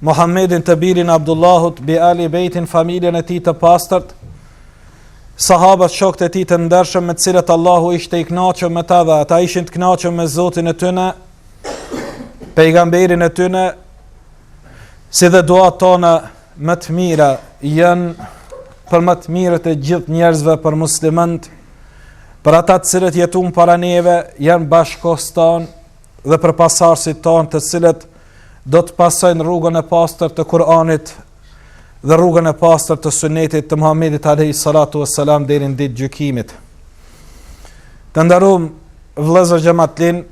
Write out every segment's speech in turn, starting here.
Muhammedin të birin e Abdullahut, bi Ali Bejtin, familjen e tij të pastërt, sahabët shokët e tij të ndershëm me të cilët Allahu ishte i knaqun me ta dhe ata ishin të knaqun me Zotin e tyne, pejgamberin e tyne, si dhe duat tona më të mira janë për më të mirët e gjithë njerëzve për muslimant, për ata të cilët jetun para neve janë bashkohës tanë dhe për pasardhësit tanë të cilët do të pasojnë rrugën e pastër të Kur'anit dhe rrugën e pastër të Sunetit të Muhamedit alayhi salatu wassalam deri në ditë gjykimit. Të nderum vëllezër xhematlinj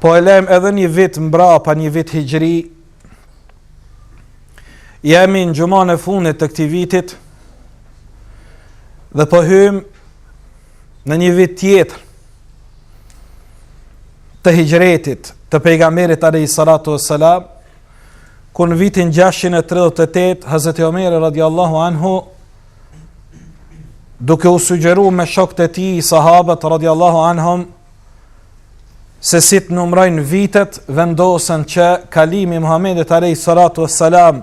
po e lem edhe një vit mbrapa një vit hixhri. Jemi në xhuman e fundit të këtij vitit dhe po hym në një vit tjetër të hixhretit të pejgamberit alayhi salatu wassalam, kur në vitin 638, Hazreti Omeri radiallahu anhu, duke u sugjeru me shokët e tij, sahabët radiallahu anhum, se si të numrojnë vitet, vendosën që kalimi i Muhammedit alayhi salatu wassalam,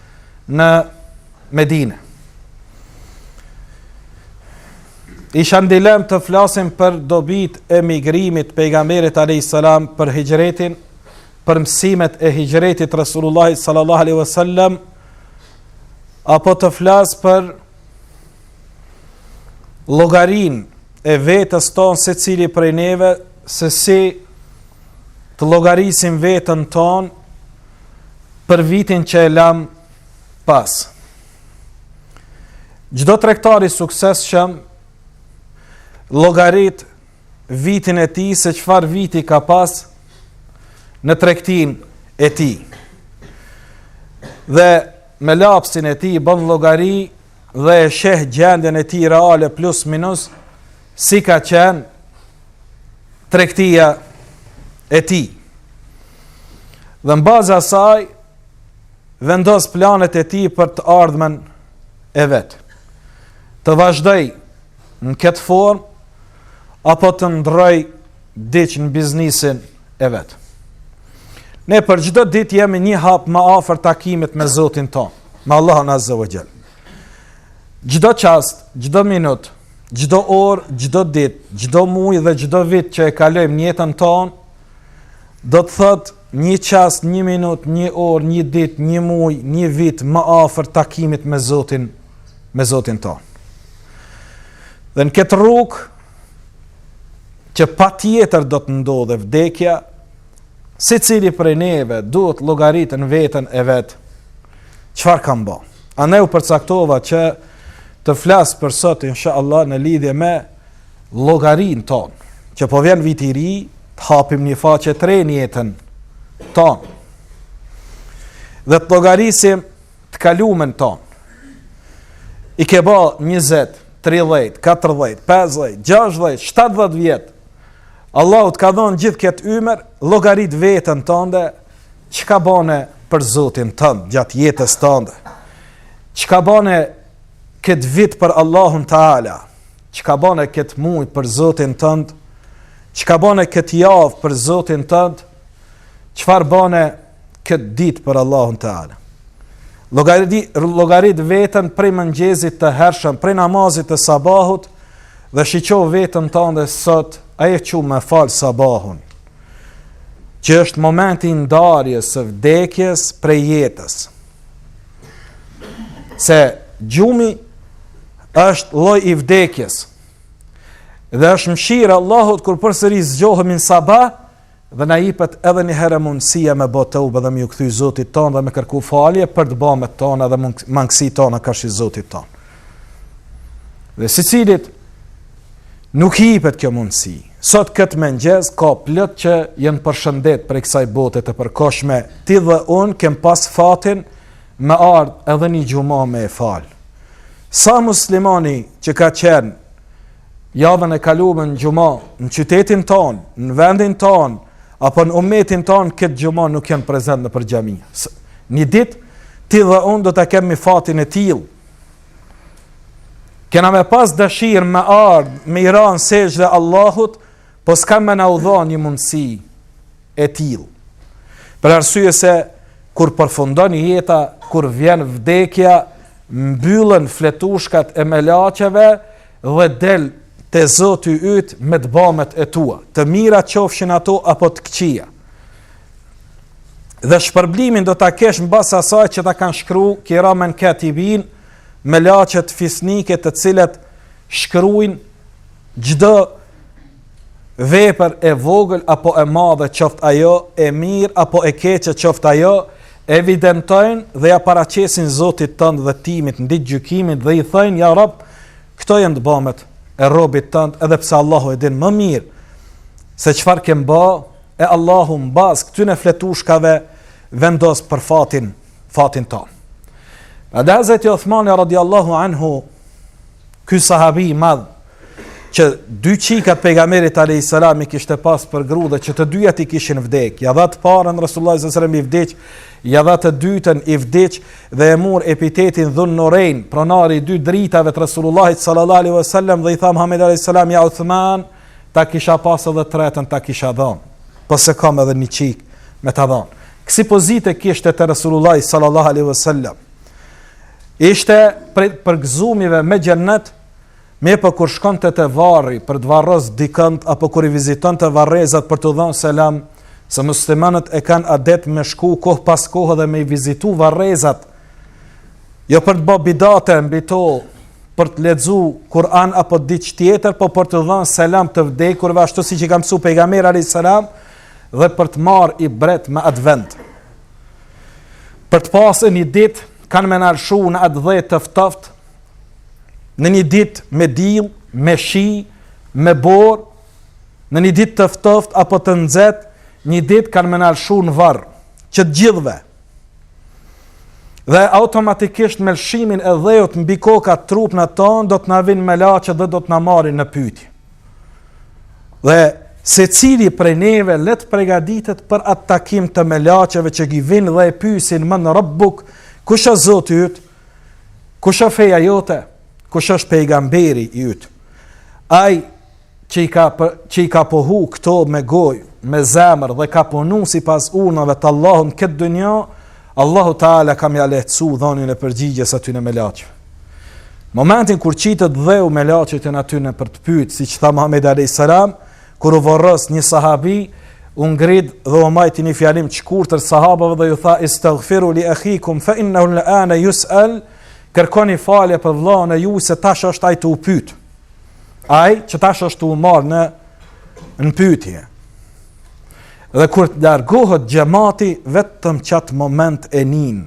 në Medine. Isha n'dilemë të flasim për dobitë e migrimit pejgamberit a.s. për hixhretin, për mësimet e hixhretit Resulullahit sallallahu alaihi wasallam apo të flas për llogarinë e vetës tonë secili prej neve se si të llogarisim vetën tonë për vitin që e lam pas. Çdo tregtar i suksesshëm, llogarit vitin e tij se çfarë viti ka pas në tregtinë e tij. Dhe me lapsin e tij bën llogari dhe e sheh gjendjen e tij reale plus minus si ka qenë tregtia e tij. Dhe në bazë asaj vendos planet e tij për të ardhmen e vet. Të vazhdojë në këtë formë apo të ndrrojë diç në biznisin e vet. Ne për çdo ditë jemi një hap më afër takimit me Zotin tonë, me Allahun Azza wa Jall. Çdo çast, çdo minut, çdo orë, çdo ditë, çdo muaj dhe çdo vit që e kalojmë në jetën tonë, do të thotë një çast, një minutë, një orë, një ditë, një muaj, një vit më afër takimit me Zotin, me Zotin tonë. Dhe në këtë rrugë që patjetër do të ndodhë vdekja, secili prej neve duhet llogarit veten e vet, çfarë kam ba? E unë u përcaktova që të flas për sot, insha Allah, në lidhje me llogarinë tonë, që po vjen viti i ri, të hapim një faqe të re n'jetën tonë, dhe të llogarisim të kalumen tonë, i ke ba 20, 30, 40, 50, 60, 70 vjet, Allahu të ka dhon gjithë këtë ymer, llogarit veten tande, çka bane për zotin tand, gjatë jetës tande, çka bane këtë vit për Allahun teala, çka bane këtë muj për zotin tand, çka bane këtë javë për zotin tand, çfarë bane këtë ditë për Allahun teala. Llogarit, llogarit veten prej mëngjesit të hershëm, prej namazit të sabahut, dhe shiqo veten tande sot, a je çu me fal sabahun, që është momenti i ndarjes së vdekjes prej jetës. Se gjumi është lloj i vdekjes, dhe është mshirë e Allahut kur përsëri zgjohemi n'sabah, Dhe na jepet edhe një herë mundësia me ba teube dhe me iu kthy Zotit tonë dhe me kërku falje për të bamet tona dhe mangësitë tona karshi Zotit tonë. Dhe secilit nuk i jepet kjo mundësi. Sot këtë mëngjes ka plot që janë përshëndet prej kësaj bote të përkohshme. Ti dhe un kem pas fatin me ardh edhe një xhuma me e fal. Sa muslimani që ka qenë Javën e kalume në xhuma, në qytetin tonë, në vendin tonë, apo në umetin tonë, këtë xhuma nuk janë prezent nëpër xhami. Një ditë, ti dhe unë do ta kemi fatin e tillë. Kena me pas dëshirë, me ardhë, me i ra në sexhde Allahut, po s'ka me na u dha një mundësi e tillë. Për arsye se, kur përfundon jeta, kur vjen vdekja, mbyllen fletushkat e melaqeve, dhe del te Zoti yt me të bamet e tua, të mira qofshin ato apo të këqija. Dhe shpërblimin do ta kesh n'bazë asaj që ta kanë shkru Kiramen Katibin melaqet fisnike të cilat shkruajnë çdo vepër e vogël apo e madhe qoftë ajo e mirë apo e keqe qoftë ajo evidentojnë dhe ia paraqesin Zotit tënd dhe timit në ditë t'gjykimit dhe i thojnë, ja rab, këto janë të bamet e robit tand edhe pse Allahu e din më mirë se çfarë kem ba e Allahu në bazë këtyne fletushkave vendos për fatin, fatin tonë. Dhe Hazreti Othmani radiallahu anhu, ky sahabi i madh, që dy çikat e pejgamberit alayhis salam i kishte pas për gru dhe që të dyjat i kishin vdek. Ja dha të parën Resulullah sallallahu alaihi wasallam i vdiq, ja dha të dytën i vdiq dhe e mor epitetin Dhun Nurein, pronari i dy dritave të Resulullahit sallallahu alaihi wasallam dhe i tha Muhammed alayhis salam ja Uthman, ta kisha pas edhe të tretën ta kisha dhën. Po s'e kam edhe një çikë me ta dhën. Kësi pozite kishte te Resulullah sallallahu alaihi wasallam. Ishte për, përgëzumi me xhennet Mirëpo kur shkonte te varri për të varros dikënd apo kur i vizitonte varrezat për t'u dhënë selam, se muslimanët e kanë adet me shku kohë pas kohë dhe me i vizitu varrezat, jo për të bë bidate mbi to, për të lexu Kur'an apo diç tjetër, po për të dhënë selam të vdekurve ashtu siç i ka mësuar pejgamberi alayhis salam dhe për të marr ibret me atë vend. Për të pasë një ditë kanë me na lshu në atë dhe të ftoft, në një ditë me diell, me shi, me borë, në një ditë të ftoft apo të nxet, një ditë kanë me na lshu në varr, që të gjithëve. Dhe automatikisht me lëshimin e dheut mbi kokat, trupnat tonë, do të na vinë melaqet dhe do të na marrin në pytje. Dhe secili prej neve le të pregaditet për atë takim të melaqeve që i vinë dhe e pysin men rabbuk, kush a zoti yt, Kush është feja jote? Kush është pejgamberi yt? Ai që i ka për, që i ka pohu këto me gojë, me zemër dhe ka punu sipas urnave të Allahut në këtë dynja, Allahu Teala ka me ia lehtësu dhënien e përgjigjes atyne melaqeve. Momentin kur qitet dheu melaqet janë aty për të pyet, siç tha Muhamedi alayhis salam, Kur u vorros një sahabi, u ngrit dhe u majti një fjalim të shkurtër sahabëve dhe ju tha istaghfiru li akhikum fa innahu al'ana yus'al kërkoni falje për vëllain e juj se tash është ai tu u pyet. Ai që tash është tu u marr në pyetje. Dhe kur të largohet xhemati vetëm qat moment e nin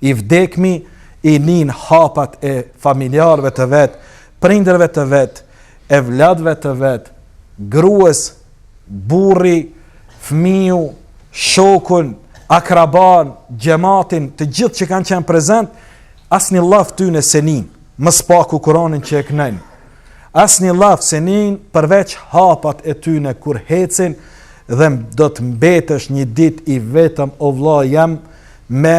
i vdekmi i nin hapat e familjarëve të vet, prindërve të vet, evladve të vet, grues, burrin, fëmiun, shokun, akraban, xhematin, të gjithë që kanë qenë prezent, asni llaf tyne s'e nin, më së paku Kur'anin që e knojnë, asni llaf s'e nin përveç hapat e tyne kur hecin, dhe do të mbetesh një dit i vetëm o vlla jam me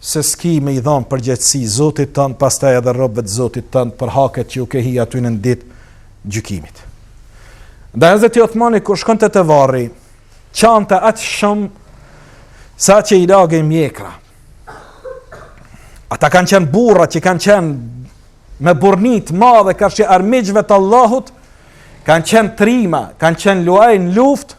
se s'ki me i dhanë përgjegjësi Zotit tënd, pastaj edhe robëve të Zotit tënd për haket që ju ke hi, aty në ditë gjykimit. Dhe Hazreti Othmani kur shkonte te varri, qante aq shumë sa që i lagej mjekra. Ata kanë qenë burra që kanë qenë me burrni t'madhe karshi armiqve të Allahut, kanë qenë trima, kanë qenë luaj në luftë,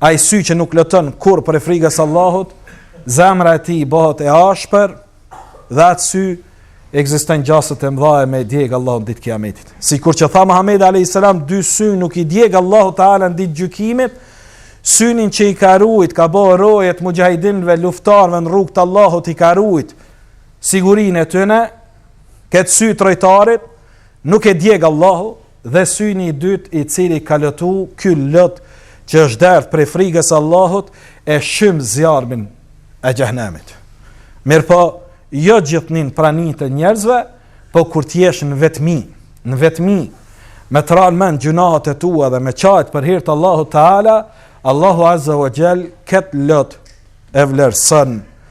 Ai sy që nuk loton kurrë për frikën e Allahut, zemra e tij bëhet e ashpër dhe atë sy ekzistojn gjasat e mëdha me e djeg Allahu n' ditë kiametit. Sikur që tha Muhamedi alayhis salam, dy sy nuk i djeg Allahu Teala në ditë gjykimit, synin që i ka ruajt, ka bërë roje t'muxhahidinëve, luftarëve në rrugë të Allahut i ka ruajt. Sigurinë e tyre, këtë sy t'rojtarit nuk e djeg Allahu, Dhe syni i dytë i cili ka lotu ky lot që është derdh prej frikës së Allahut e shym zjarrmin e xhehenemit. Mirëpo jo gjithnji n'prani të njerëzve, po kur të jesh në vetmi, në vetmi me të ra n'mend gjynahet e tua dhe me qajt për hir të Allahut Teala, Allahu Azza wa Xhel këtë lot e vlerëson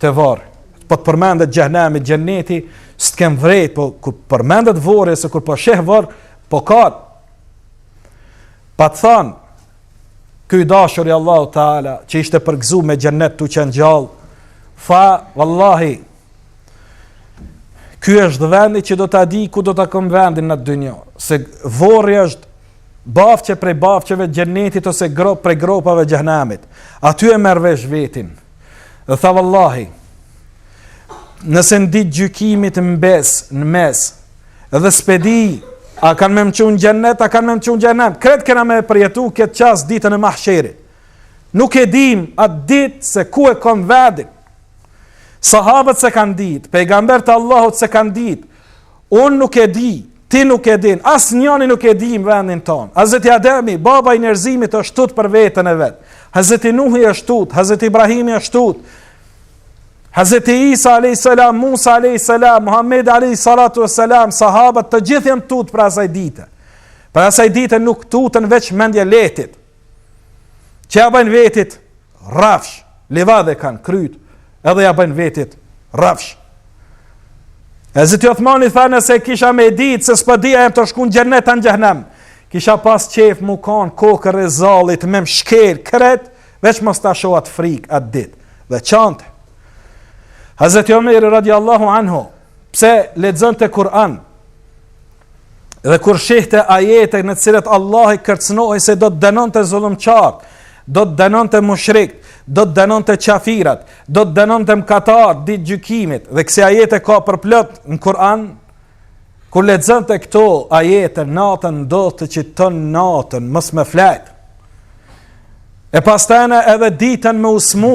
te varri. Po të përmendet xhehenemi, xheneti, s'të kemi vrejt, po kur përmendet vorri, ose kur po sheh varr, po kan. Pat thanë ky i dashur i Allahu Teala, që ishte përgzu me xhenet duke qenë gjallë, tha, vallahi, Ky është dhe vendi që do ta di ku do ta kem vendin në dynjo. Se vorri është bahçe prej bahçeve t'xhenetit ose gropë prej gropave t'xhehenemit. Aty e merr vesh vetin. Dhe tha vallahi, nëse në ditë gjykimit në bes, në mes, dhe s'pe di, a kanë me më qunë gjennet, a kanë me më çu n'xhenet, krejt kena me përjetu këtë qaso ditën e mahsherit. Nuk e dim atë ditë se ku e kem vendin. Sahabët s'e kanë ditë, pejgamberët e Allahut s'e kanë ditë, Unë nuk e di, ti nuk e din, asnjëni nuk e dim vendin tonë. Hazreti Ademi, baba i njerëzimit është tut për veten e vet. Hazreti Nuhi është tut, Hazreti Ibrahimi është tut. Hazreti Isa a.s. Musa a.s. Muhammed a.s. Sahabët të gjithë janë tut prej asaj dite. Prej asaj dite nuk tuten veç mendjelehtit. Që ja bëjnë vetit rrafsh, livadhe kanë kryt, edhe ja bëjnë vetit rrafsh. Hazreti Othmani tha nëse kisha me ditë se s'po di a jam t'shku n'xhenet a n'xhehenem, kisha pas qejf m'u kanë kokërr e zalit me më shkel krejt, veç mos ta shoh atë frikë atë ditë. Dhe qante, Hazreti Omer radiallahu anhu, pse lexonte Kur'an, Dhe kur shihte ajete në të cilat Allahu kërcënohej se do të dënonte zullumqartë, do të dënonte mushrikt, do të dënonte qafirat, do të dënonte mkatartë ditën e gjykimit dhe kësi ajete ka përplot në Kur'an. Kur lexonte këto ajete natën ndodhte që tonë natën mos me flejt. E pastaj edhe ditën me u smu,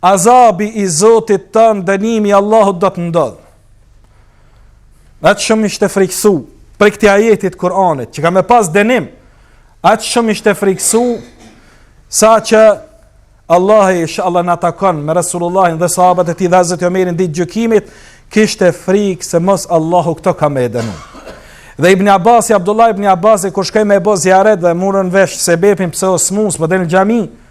Azabi i Zotit tënd dënimi i Allahut do të ndodhë. Aq shumë ishte friksu, prej këtij ajeti t'Kur'anit, që ka me pas dënim, aq shumë ishte friksu, sa që Allahi ishallah na takon me Resulullahin dhe sahabat e tij dhe Hazreti Omerin ditën e gjykimit, kishte frikë se mos Allahu këto ka me e dënu. Dhe Ibn Abbas, Abdullah Ibn Abbas, kur shkoi me e bo zijaret dhe murrën vesh se n'shpi pse o smu, s'erdhi në xhami,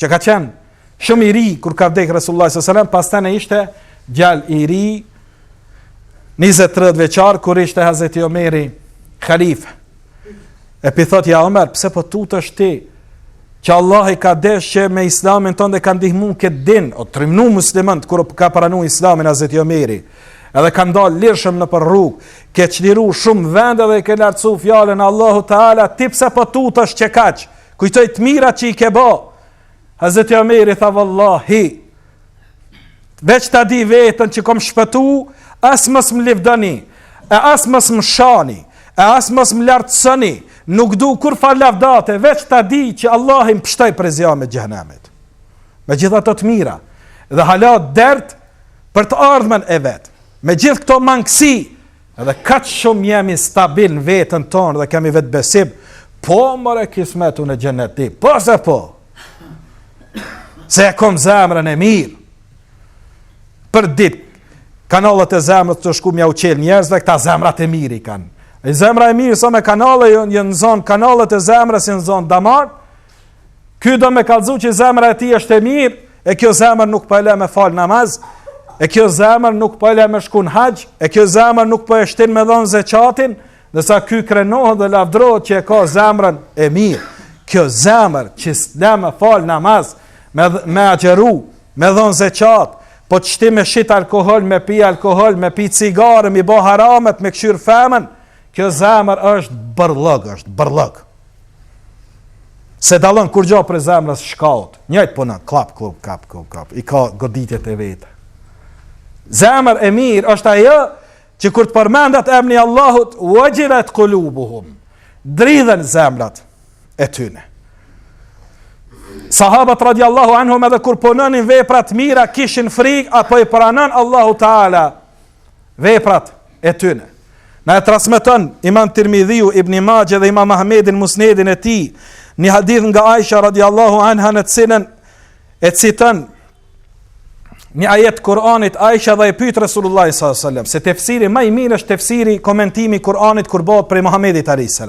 që ka qenë shumë i ri kur ka vdekë Resulullahi s.a.s., pastaj ishte djalë i ri 23 vjeçar, kur ishte Hazreti Omeri khalif. E po i thotë, ja Omer, pse po tutesh ti, që Allahi ka dashtë që me islamin tond e ka ndihmu këtë din, u trimnu muslimant, kur ka pranu islamin Hazreti Omeri, edhe kanë dalë lirshëm nëpër rrugë, ke çliru shumë vende dhe ke lartësu fjalën e Allahut Teala, ti pse po tutesh kaq, Kujtoj të mirat që i ke bo. Hazreti Omeri tha vallahi. Veç ta di vetën që kom shpëtu, as mos më lëvdoni, e as mos më shani, e as mos më lartësoni. Nuk du kurrfarë lavdate, veç ta di që Allahi më pshtoi prej zjarmit të xhehnemit. Me gjithë ato të mira dhe hala dert për të ardhmen e vet. Me gjithë këto mangësi Edhe kaq shumë jemi stabil në veten tonë dhe kemi vetëbesim. Po more kismet, unë në xhenet, ti. Po se po. Se e kom zemrën e mirë. Përditë kanalet e zemrës tu shku m'iau çelë njerëzve, këta zemrat e mirë i kanë. E zemra e mirë sa me kanale jonë, jonë zonë, kanalet e zemrës jonë zonë damart, Ky do me kallzu që zemra e tij është e mirë, e kjo zemër nuk po e le me fal namaz, e kjo zemër nuk po e le me shku në haxh, e kjo zemër nuk po e shtin me dhonë zeqatin, ndërsa ky krenohet dhe lavdrohet që e ka zemrën e mirë. Kjo zemër që s'le me fal namaz, me, me agjeru, me dhonë zeqat, po të shti me shit alkohol, me pi alkohol, me pi cigare, me i bo haramet, me kqyrë femen, Kjo zemër është bërllog, është bërllog. S'e dallon kurgjo prej zemrës shkaut, njajtë punon, klap, klap, klap, klap, klap, i ka goditjet e vete. Zemër e mirë është ajo që kur të përmendat emni Allahut, uexhilet kulubuhum, dridhen zemrat e tyne. Sahabat radi Allahu anhum edhe kur punonin vepra t'mira, kishin frikë, a po i pranon Allahu ta'ala, veprat e tyne. Na e transmeton imam Tirmidhiu, Ibni Maxhe dhe imam Ahmedi në Musnedin e tij, një hadith nga Aisha radiallahu anha në të cilën e citon një ajet Kur'anit Aisha dhe e pyt Resulullahin s.a.s. Se tefsiri ma i mirë është tefsiri komentimi i Kur'anit kur bohet prej Muhammedit a.s.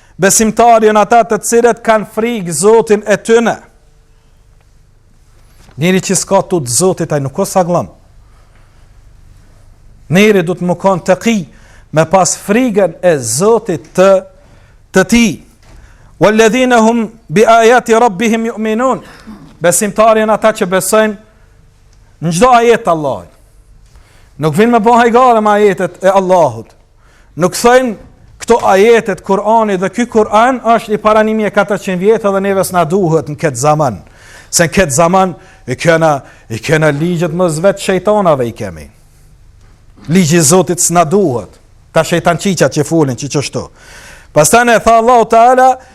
Besimtarë janë ata të cilët kanë frikë Zotin e tyne. Njeri që s'ja ka tut Zotit ai nuk o saglam. Njeri duhet me kanë te ki me pas frigën e Zotit të tij. Walladhina hum bi ayati rabbihim yu'minun. Besimtarë janë ata që besojnë në çdo ajet të Allahut. Nuk vijnë me bë hajgare me ajetet e Allahut. Nuk thojnë këto ajetet e Kuranit dhe ky Kur'an është i para 1400 vjetë dhe neve s'na duhet në këtë zaman. Se në këtë zaman i kena, i kena ligjet ma zi, vet shejtanave i kemi. Ligji i Zotit s'na duhet. Ta shejtan qi ata që folin qeshtu. Pastaj na e tha Allahu Teala,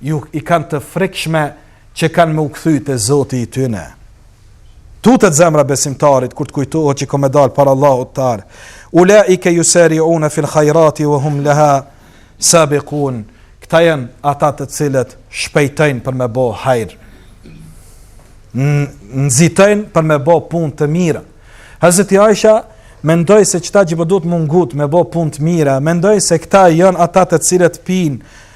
Ju i kanë të frikshme që kanë me u kthy te Zoti i tyne. Tutet zemra e besimtarit kur t'i kujtohet që ka me dalë para Allahut Teala. Ulaike jusariune fil hajrati ue hum leha sabikun. Këta janë ata të cilët shpejtojnë për me bo hajr. Nxitojnë për me bo pun të mira. Hazreti Aisha mendoi se qëta që po do të mundohet me bo pun të mira. Mendoi se këta janë ata të cilët pinë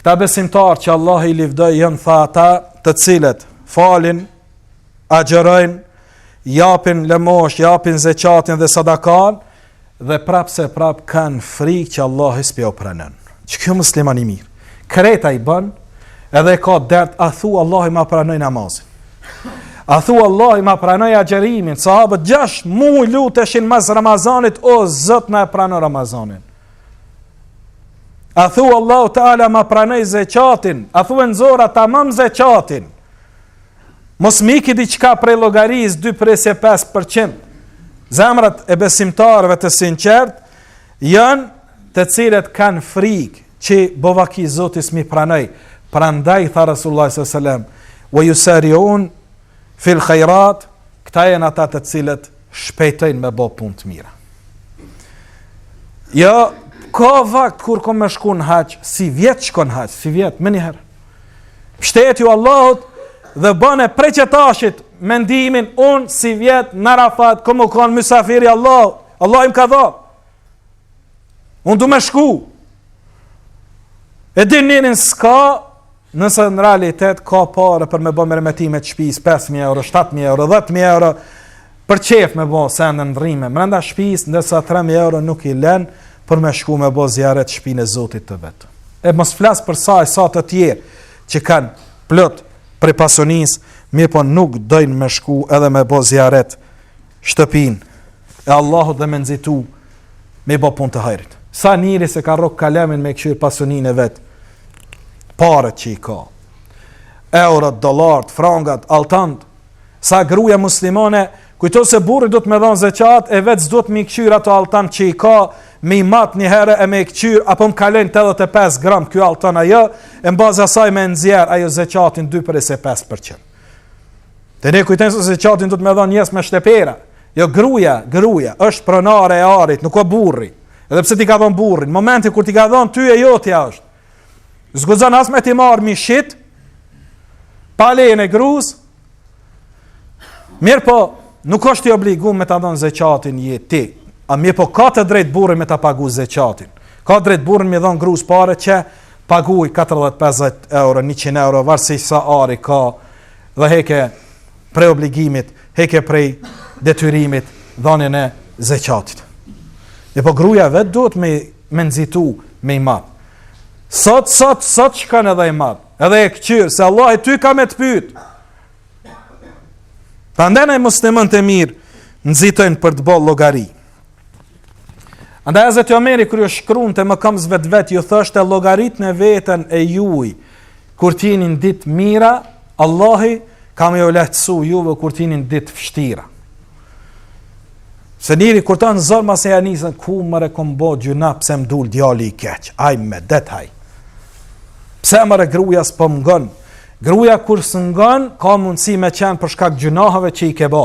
Këta besimtarë që Allahu i lavdoi janë tha ata të cilët falin, agjerojnë, japin lëmosh, japin zeqatin dhe sadakan dhe prapë se prapë kanë frikë që Allahu s'po jau pranon. Qeky o musliman i mirë, krejt i bën edhe ka dert, a thu Allahu ma pranoi namazin. A thu Allahu ma pranoi agjërimin, sahabët gjashtë muj luteshin mas Ramazanit, o Zot ma prano Ramazanin. A thua Allahu Teala ma pranoi zeqatin, a thua e nxora tamam zeqatin, mos m'iki diçka prej llogarisë 2,5% zemrat e besimtarve të sinqert, janë të cilët kanë frikë që bona ki Zoti s'mi pranoi, prandaj tha Rasulullah s.a.s. Wa ju sariun, Fil khairat, këta janë ata të cilët shpejtojnë me bo punë të mira. Jo, ka vakt kur kom me shku n'haxh, sivjet shko n'haxh, sivjet menjëherë. Pshtetju Allahut dhe bone prej qetashit mendimin un sivjet në Arafat kom me kon mysafir i Allahut, Allahu m'ka dhanë. Un du me shku. E di njerin s'ka Nëse në realitet ka pare për me bo meremetimet shpisë, 5.000 euro, 7.000 euro, 10.000 euro, për qejf me bo sene, ndrrime mrenda shpisë, ndërsa 3.000 euro nuk i len, për me shku me bo zijaret shpinë e Zotit të vet. E mos flas për sa e sa të tjerë, që kanë plot prej pasunisë, mirëpo nuk dojnë me shku edhe me bo zijaret shtëpinë e Allahut dhe me nxitu me bë punë të hajrit. Sa njeri s'e ka rrok kalemin me këqyr pasuninë e vet. Paret që i ka. Eurot, dolart, frangat, altant. Sa gruja muslimane kujton se burri do t'ma dhon zeqatin e vet s'do me i këqyr ato altant që i ka me i mat një herë e me i këqyr, a po m'i kalon 85 gram kjo altan ajo, e në bazë t'saj me nxjerr ajo zeqatin 2 presje 5 përqind. Te ne kujtojmë se zeqatin duhet me dhon njerëz me shtepera. Jo gruaja, gruaja është pronare e arit, nuk o burri. Edhe pse t'i ka dhon burri, n'momentin kur t'i ka dhon ty e jotja është. S'guxon as me t'i marr me i shit pa lejen e gruas. Mirëpo, nuk është i obliguar me ta dhon zeqatin, je ti. A mirëpo ka të drejt burri me ta pagu zeqatin. Ka drejt burri me i dhon gruas pare që Paguaj 40, 50 euro, 100 euro, varësi sa ari ka dhe heke prej obligimit, heke prej detyrimit, dhanen e zeqatit. E po gruja vetë duhet me, me nxitu, me i mat. Sot, sot, sot që kanë edhe i mat, edhe e këqyr, se Allahi ty ka me të pyt. Prandaj na muslimanë të mirë, nxitojnë për t'bo llogaritë. Andaj Hazreti Omeri kur ju shkrunte mëkëmësve t'vet ju thoshte llogaritne veten e juj kur t'ini n'dit t'mira Allahi ka me ju lehtësu juve kur t'ini n'dit t'vështira se njeri kur t'o në zor masi ja nisën ku more kom bo gjynah pse më dul djali i keq aj medet haj pse more gruja s'po më ngon gruja kur s'ngon ka mundësi me qenë për shkak gjynaheve që i ke bo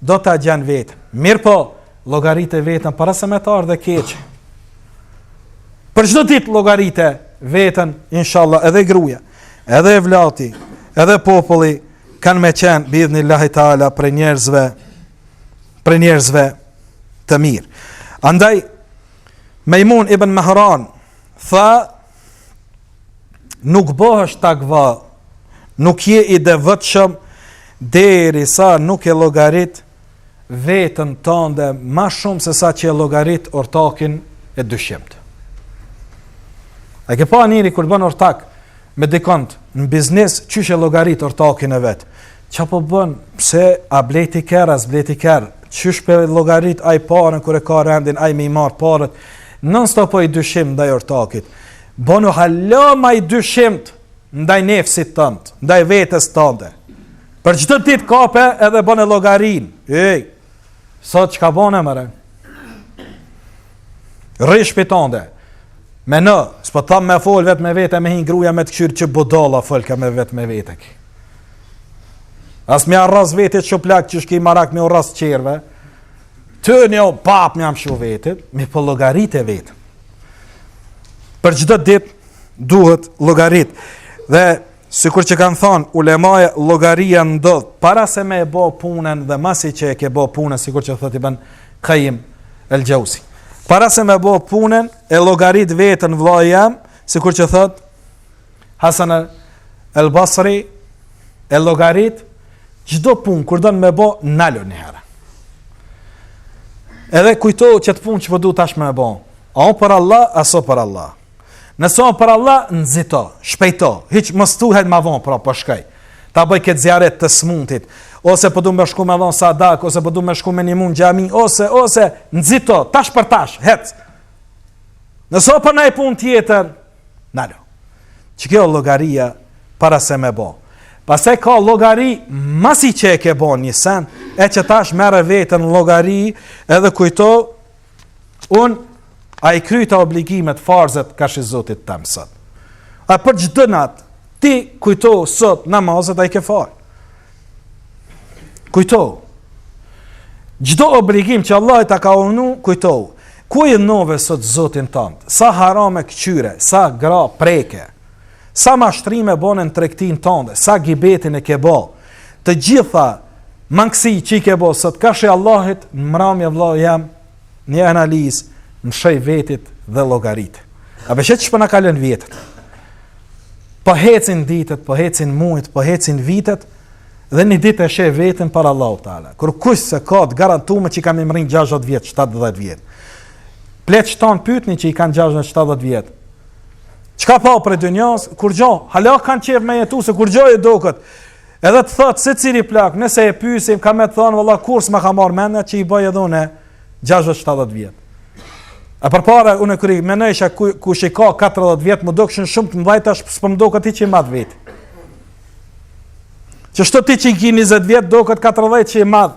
Do ta gjen veten. Mirpo, llogarite veten para se me të ardh e keqe. Për çdo ditë llogarite veten, inshallah, edhe gruaja, edhe evlati, edhe populli kanë me qenë biidhnillahi teala prej njerëzve prej njerëzve të mirë. Andaj, Mejmun ibn Mehran tha nuk bëhesh takva, nuk je i devotshëm deri sa nuk e llogarit veten tënde më shumë se sa që e llogarit ortakin e dyshimt. A ke pa njeri kur bën ortak me dikont në biznes qysh e llogarit ortakin e vet? Çfarë po bën? Pse, a bleti kerr, a s'bleti kerr? Qysh pe llogarit ai paren kur e ka rendin ai me i marr paret? Non stop bon dyshim ndaj ortakit. Bonu hala ma i dyshimt ndaj nefsit tënd, ndaj vetes tënde. Për çdo ditë kape edhe bën llogarin. Ej. Sot çka bone more? Rri n'shpi tonde. Mendo, s'po thom me fol vetë me vete, me hi gruja me të kqyrë qy budala folka vetë me vete. As me u rreh vetë qe plot që e kin marak me u rreh qeve, Ti mo bab mi mshu vetët, mirëpo llogarite veten. Për çdo ditë duhet llogarit. Dhe, sikur që kanë thonë ulemaja, llogaria ndodh, para se me e bo punën dhe masi që e ke bo punën, sikur që thotë Ibn Kajim el Xhevzi. Para se me bo punën, e llogarit veten vllau jem, sikur që thotë, Hasan El Basri e llogarit çdo punë kur don me bo, nalu një herë. Edhe kujto qit punë që po du tash me bo. A o për Allah, a s'o për Allah. Nëse o për Allah, nxito, shpejto, hiç mos thuj hajt ma vonë pra po shkoj. Ta bëj këtë zijaret të smuntit, ose po du me shku me dhon sadaka, ose po du me shku me ndihmu n'xhami, ose ose nxito, tash për tash, hec. Nëse o për një punë tjetër, Nalu. Qekjo llogaria para se me bo. Pastaj ka llogari masi që e ke bo një sen, e qetash merre veten n'llogari edhe kujto, unë a i kryta obligimet farzet karshi Zotit tem sot. A për çdo natë, ti kujto sot namazet a i ke falë. Kujtohu. Çdo obligim që Allahi ta ka urdhnu, kujtohu. Ku e nive sot zotin tënd? Sa harame këqyre, sa gra preke, sa mashtrime bone në tregtinë tonde, sa gibetin e ke bo, të gjitha mangësitë që i ke bo sot, karshi Allahit, në mramje vllau jem, Një analiz, mshoji vetit dhe llogarite. A be çfarë po na kalojnë vjetët? Po hecin ditët, po hecin muajt, po hecin vitet dhe një ditë e sheh veten para Allahut teala. Kurkush s'e ka të garantuar që ka m'i mrri 60 vjet, 70 vjet. Pleqt shkoni pyetni që i kanë 60, 70 vjet. Çka pa prej dynjas? Kurgjo? Hala kanë qef me jetu se kurgjo i duket. Edhe të thotë secili plak, nëse e pyesim, ka me të thonë, valla, kurr s'ma ka marrë menda që i boj edhe unë 60-70 vjetë. A përpara, unë kur i menojsha ku, kush i ka 40 vjetë, më dokshin shumë të mdhaja, tash s'po më doket i qe i madhë vetë. Qashtu ti që i ki 20 vjetë, të doket 40 që i madhë.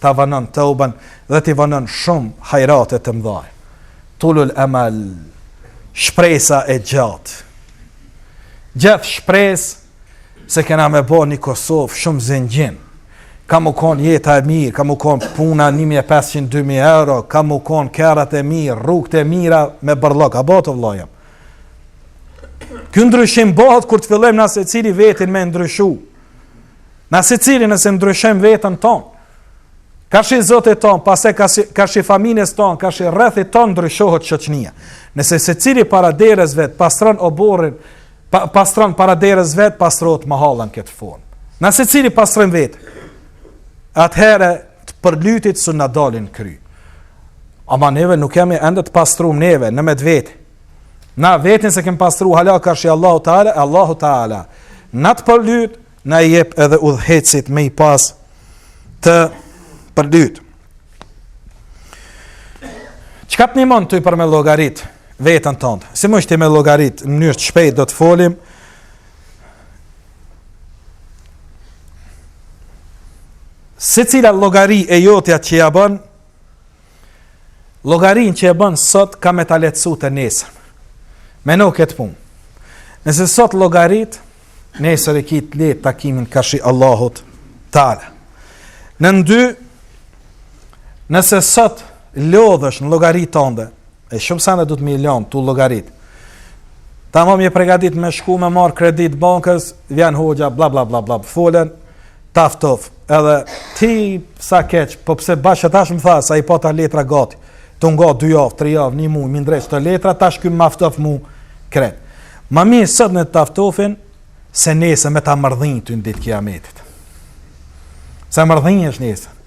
ta vonon teuben dhe t'i vonon shumë hajrate të mëdha. Tulul amal shpresa e gjatë. Gjith shpresë se kena me bo një Kosovë shumë zengjin. Ka mu konë jeta e mirë, ka mu konë puna 1500-2000 euro, ka mu konë kerat e mirë, rrugët e mira me bërlok. A bo të vlojmë? Ky ndryshim bëhet kur të fillojmë na secili vetin me ndryshu. Na secili nëse ndryshojmë veten tonë, karshi Zotit tonë, masandej karshi, karshi familjes tonë, karshi rrethit tonë, ndryshohet shoqnia. Nëse secili para derës vet, pastron oborrin, pa, pastron para derës vet, pastrohet mëhalla n' këtë formë. Na secili pastron veten, atëhere të përlytit s'na dalin n'krye. Ama neve nuk jemi ende t'pastrum neve, në mes veti, Na vetin s'e kem pastru hala karshi Allahu Teala, Allahu Teala. Na të përlyt, na i jep edhe udhëheqësit me i pas të përlyt. Çka t'ndihmon ty për me llogarit veten tënde? Si me llogarit? Numër një, shpejt do të folim? Secila llogari e jotja që ja bën, Llogarinë që e bën sot ka me ta lehtësu ty nesër. Menoje këtë punë. Nëse sot llogarit, nesër e ki t'lehtë takimin karshi Allahut teala. Nën dy, nëse sot lodhesh në llogari tënde, E shumë sa ne dojmë me lënë, tu llogarit. Tamam je përgatit me shku me marrë kredi t'bankës, vjen hoxha, bla bla bla bla, fol e ta ftoh, edhe ti sa keq, po pse bash tash më the, sa i pata letra gati, tu nga dy javë, tri javë, një muj, me i ndreq letra, tash ky ma ftoh mu krejt. Ma mirë sot me ta ftofin, se nesër me ta mërdhin te n'ditë t'kiametit. Se mërdhin është nesër.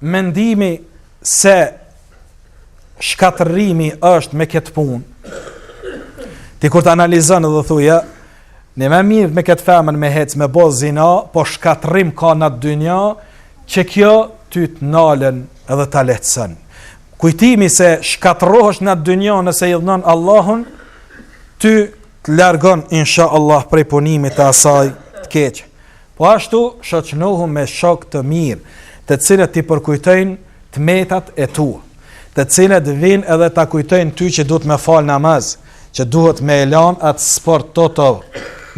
mendimi se shkatërrimi është me këtë punë. Ti kur të analizon dhe thuja, n'u marrsha me këtë femën me hec me bo zina, po shkatërrim ka në dynja, çka kjo ty të nal edhe të lehtëson. Kujtimi se shkatërrohesh në dynja nëse e idhnon Allahun, ty të largon inshallah prej punimit të asaj të keqeje. Po ashtu shoqnohu me shokë të mirë, të cilët t'i përkujtojnë të metat e tua, të cilët vijnë edhe ta kujtojnë ty që duhet me fal namaz, që duhet me e lan atë sport toto,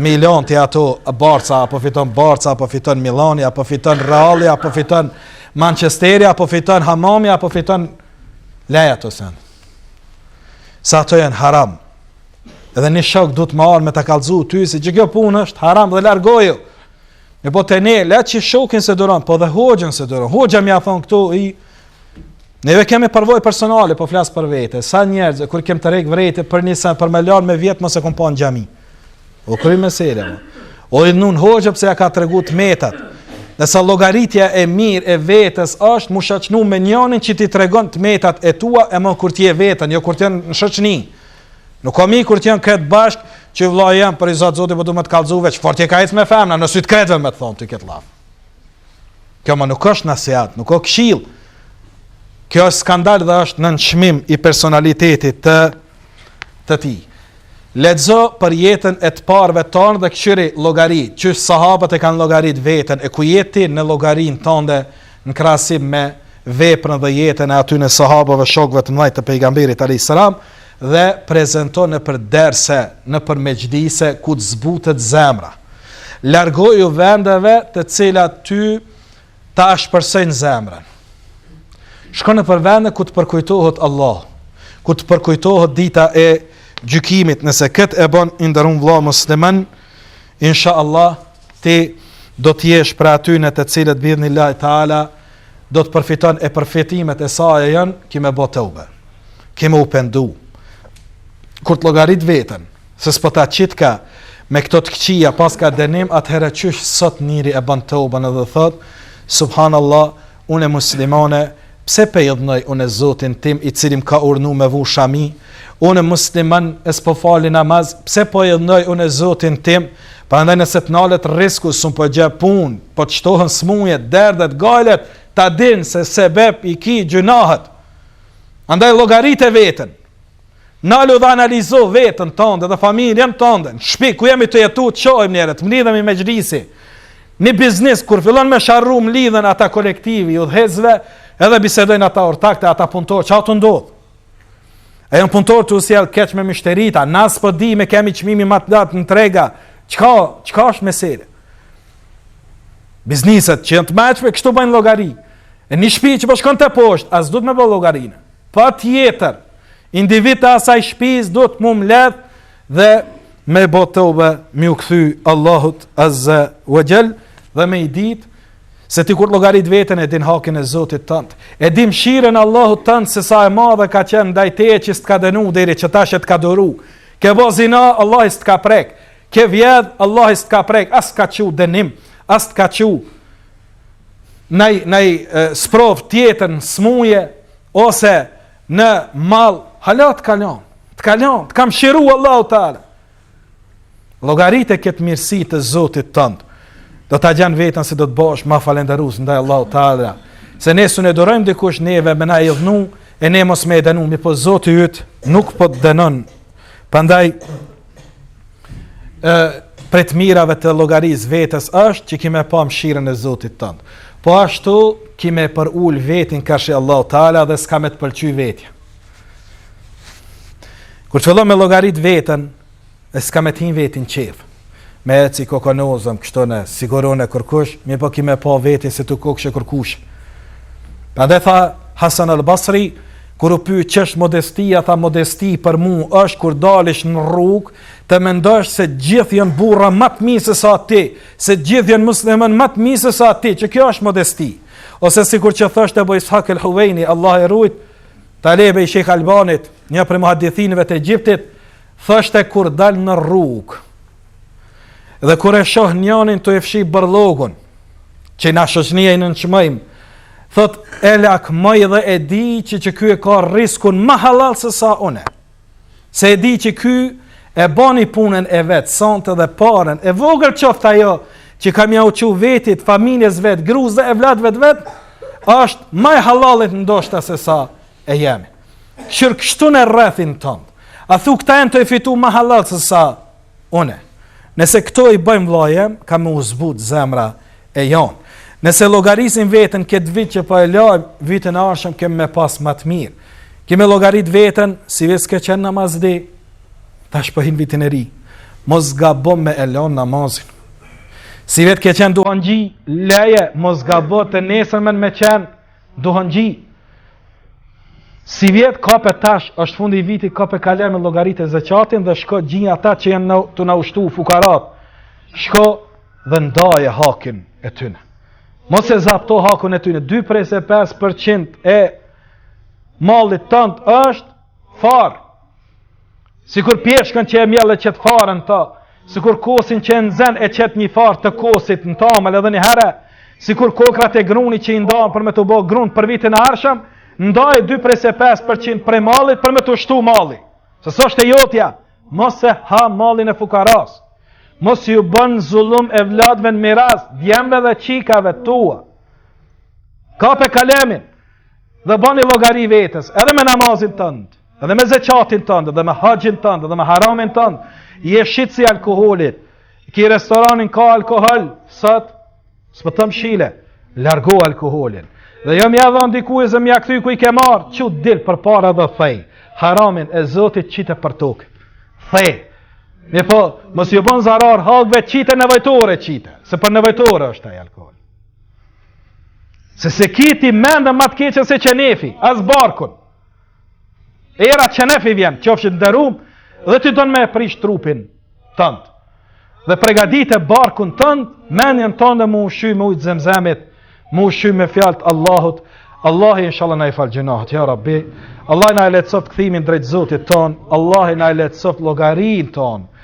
me i lan ti ato Barca apo fiton Barca apo fiton Milani apo fiton Reali apo fiton Manchesteri apo fiton Hamami apo fiton leje atë sen. Sa ato janë haram. Edhe një shok duhet me ardh me të kalzu ty, se që kjo punë është haram dhe largoju. Mirëpo te ne, le që shokin s'e duron, po dhe hoxhën s'e duron. Hoxhën me ia thonë këtu i... Neve kemi përvojë personale, po flas për vete. Sa njerëz, kur kem tërhjek vrejtje, për një sen, për me larë me vjet, më s'e kom pa në xhami. O kry mesele, mo. O idhnu n'hoxhë pse ia ka tregu të metat. Ndërsa llogaritja e mirë e vetes është m'u shoqnu me njonin që t'i tregon të metat e tua amo kur ti je vetun, jo kur ti je në shoqni. Nuk ka mirë kur ti je me krejt bashkë që vlla e për riza të Zotit po du me të kallzu veç, fort je ka ecë me femna, në sy të krejtve me të thonë ty këtë llaf. Kjo ma nuk është nasihat, nuk o këshillë. Kjo është skandal dhe është nënçmim i personalitetit të, të tij. Lexo për jetën e të parëve tonë dhe këqyri llogari, qysh sahabët e kanë llogarit veten e ku je ti në llogarinë tënde në krahasim me veprën dhe jetën e atyne sahabëve shokëve të mëdhenj të Pejgamberit alejhi selam dhe prezanto nëpër derse, nëpër mexhlise ku të zbutet zemra. Largoju vendeve të cilat ty ta ashpërsojnë zemrën. Shko nëpër vene ku të përkujtohet Allah, ku të përkujtohet dita e gjykimit, nëse këtë e bon i nderun vlla musliman, insha Allah, ti do t'jesh prej atyne të cilët biidhnilahi ta'ala, do të përfiton e përfitimet e saj janë, ki me bo teube, ki me u pendu, kur të llogarit veten, Se s'po ta qitke me këto të këqija paska denim atëherë qysh sot njeri e bën teuben edhe thotë subhanallah une muslimane pse pe idhnoj une zotin tim i cili m'ka urdhnu me vu shami une musliman e s'po fali namaz pse po idhnoj une zotin tim prandaj nëse të nalet rrisku s'un po gjen punë po të shtohen smujet dertet gajlet ta din se sebep i ki gjynahet andaj llogarite veten Nalu dhe analizo veten tënde dhe familjen tënde. Në shpi, ku jemi tu jetu, të çojmë njerë të mlidhemi me gjrisi. Një biznis, kur fillon me sharru, mlidhen ata kolektivi, udhëheqës, edhe bisedojnë ata ortakët, ata punëtorë, çka tu ndodhë. A jonë punëtorët tu u sjell keq me myshteritë, mos s'po dimë, kemi çmimin ma t'lartë në treg a, çka, çka është mesele? Bizniset që jonë të meqme, kështu bëjnë llogari. E një shpi që po shkon teposhtë, a s'duhet me bë llogarinë. Patjetër, Individët e asaj shpis duhet m'u mledh dhe me bo tovbe me u kthy Allahut azze ue xhel dhe me e dit se ti kur llogarit veten e din hakin e zotit tënd e din mshirën e Allahut tënd se sa e madhe ka qenë ndaj teje që s't'ka denu deri qetash e t'ka duru ke bo zina Allahi s't'ka prek ke vjedh Allahi s't'ka prek as t'ka çu denim as t'ka çu naj, naj sprovë tjetër smuje ose në mall, hala të kalon, të kalon, t'ka mshiru Allahu Teala. Llogarite këtë mirësi të zotit tëndë, do ta gjan veten se do të bosh ma falenderus ndaj Allahu Teala. Se ne s'un e durojmë dikush neve me na idhnu, e ne mos me e dënu, mirëpo zoti yt nuk po të dënon. Prandaj, e prej të mirave të llogarisë vetes është që ki me pa mëshirën e Zotit tënd. Po ashtu ki me përul vetin karshi Allahu Teala dhe s'ka me të pëlqy vetja. Kur të fillon me llogarit veten, e s'ka me të hin veti n'qef. Me e si kokonozëm, kështu në sigurone kërkush, mirëpo ki me pa vetin se s'kokshe kërkush. Pra edhe tha Hasan al-Basri, Kur u pyet ç'është modestia, tha modesti për mu është kur dalish në rrugë të mendosh se gjithë janë burra ma të mirë se sa ti, se gjithë janë muslimanë ma të mirë se sa ti, qe kjo është modesti. Ose sikur që thoshte Abu Ishaq al-Huwaini, Allahu e rujt, talebe i Sheikh Albanit, nja prej muhaddithinëve të Egjiptit, thoshte kur dal në rrugë, Dhe kur e shoh njanin tu e fshi bërllogun, që na shoqnia e nënçmojmë, thot e lakmoj dhe e di që ky e ka rriskun ma hallall se sa une. Se e di që ky e bani punën e vet sonte dhe paren, e vogël qoftë ajo, që ka me ja çu vetit, familjes vet, grus dhe evladve të vet, është ma e hallallit ndoshta se sa e jemja. Kqyre kështu në rrethin tëndë. A thu këta janë tu e fitu ma hallall se sa une. Nëse këto i bëjmë vlla jem, ka me u zbut zemra e jonë. Nëse llogarisim vetën këtë vit që po e lajmë, vitën e ardhshëm kemi me pas ma të mirë. Ke me llogarit vetën, sivjet s'ke qenë namazli, ta shpëhin po vitën e ri. Mos gabo me e lanë namazin. Sivjet ke qenë duhanxhi, leje, mos gabo të nesërmen me qenë duhanxhi. Sivjet kape tash, është fundi i vitit kape kalemin, llogarite zekatin dhe shko gjej ata që janë, thënë ashtu, fukarat. Shko dhe ndaje hakin e tyne. Mos e zapto hakun e tyne. 2.5% e mallit tënd është farë. Sikur pjeshkën që e mjell e qet farën ta. Sikur kosin që e nxen e qet një farë të kosit në tamël edhe një herë, sikur kokrrat e grunit që i ndan për me t'u bo grun për vitin e ardhshëm, ndaj 2 presje 5% prej mallit për me t'u shtu malli. Se s'është e jotja, mos e ha mallin e fukaras, mos ju bon zullum evladve në miras, djemve dhe çikave tua. Kape kalemin dhe bani llogari vetes, edhe me namazin tond. Dhe me zeqatin tënd, dhe me haxhin tënd, dhe me haramin tënd, je shitës i alkoholit. Ki restoranin ka alkohol, sot, s'po them shite, largo alkoholin. Dhe jo me ja dhënë dikujt as me ja kthy ku i ke marrë, çu dil përpara dhe thej, haramin e Zotit qite për tokë. Thej, një po, mos ju bon zarar, hajt ve qite në nevojtore qite, se për nevojtore është ai alkohol. Se s'e ki ti vend më të keq se qenefi, as barkun. Era qenefi vjen, qofshi t'nderum, dhe ti don me e prish trupin tënd. Dhe pregatite barkun tënd, mendjen tënde m'u ushqy me ujt zemzemit, m'u ushqy me fjalët Allahut, Allahu inshallah na i fal gjynahet, ja rabbi, Allahu na e lehtësoftë kthimin drejt Zotit tonë, Allahu na e lehtësoftë llogarinë tonë,